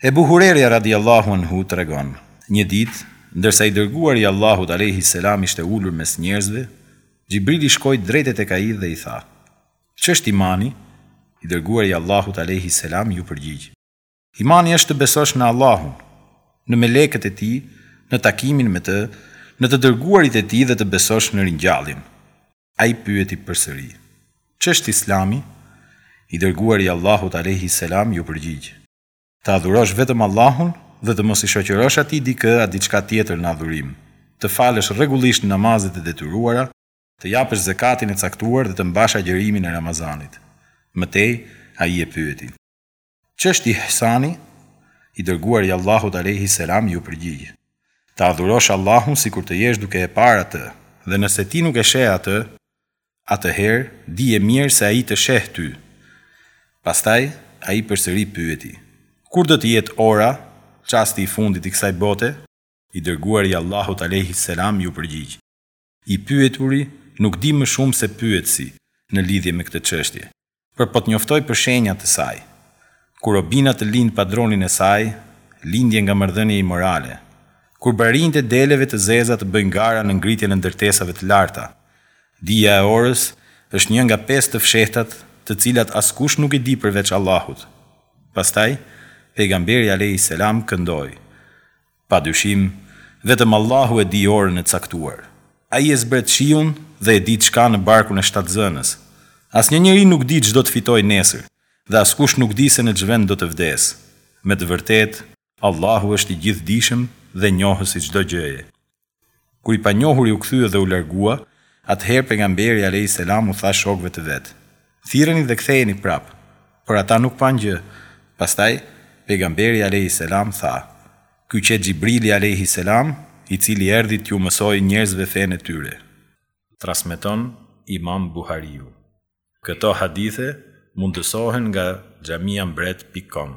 Ebu Hurerja radijallahu anhu tregon, Një ditë, ndërsa i Dërguari i Allahut alejhi selam ishte ulur mes njerëzve, Xhibrili shkoi drejt e tek ai dhe i tha, Ç'është imani? I Dërguari i Allahut alejhi selam iu përgjigj, Imani është të besosh në Allahun, në melekët e Tij, në takimin me Të, në të dërguarit e Tij dhe të besosh në ringjalljen. Ai pyeti përsëri, Ç'është Islami? I Dërguari i Allahut alejhi selam iu përgjigj, Të adhurosh vetëm Allahun dhe të mos i shoqërosh Atij dikë a diçka tjetër në adhurim, të falësh rregullisht namazet e detyruara, të japësh zekatin e caktuar dhe të mbash agjërimin e Ramazanit. Më tej, ai e pyeti, Ç'është ihsani? I Dërguari i Allahut alejhi selam iu përgjigj, Ta adhurosh Allahun sikur të jesh duke e parë Atë, dhe nëse ti nuk e sheh Atë, atëherë dije mirë se Ai të sheh ty. Pastaj, ai përsëri pyeti, Kur do të jetë ora, çasti i fundit i kësaj bote? I Dërguari i Allahut alejhi selam iu përgjigj, I pyeturi nuk di më shumë se pyetësi në lidhje me këtë çështje, por po të njoftoj për shenjat e saj. Kur robina të lindë padronin e saj, lindje nga marrëdhënie imorale. Kur barinjtë e deleve të zeza të bëjnë gara në ngritjen e ndërtesave të larta. Dija e orës është një nga pesë të fshehtat të cilat askush nuk i di përveç Allahut. Pastaj, Pejgamberi alejhi selam këndoi, Pa dyshim, vetëm Allahu e di orën e caktuar. Ai e zbret shiun dhe e di ç'ka në barkun e shtatzënës. Asnjë njeri nuk di ç'do të fitojë nesër dhe askush nuk di se në ç'vend do të vdesë. Me të vërtetë, Allahu është i gjithëdijshëm dhe njohës i çdo gjëje. Kur i panjohuri u kthye dhe u largua, atëherë pejgamberi alejhi selam u tha shokëve të vet, Thirreni dhe ktheheni prapë! Por ata nuk panë gjë. Pastaj, pejgamberi alejhi selam tha, Ky qe Xhibrili alejhi selam, i cili erdhi t'ju mësojë njerëzve fenë e tyre. Transmeton Imam Buhariu. Këto hadithe mundësohen nga xhamiambret pikë kom.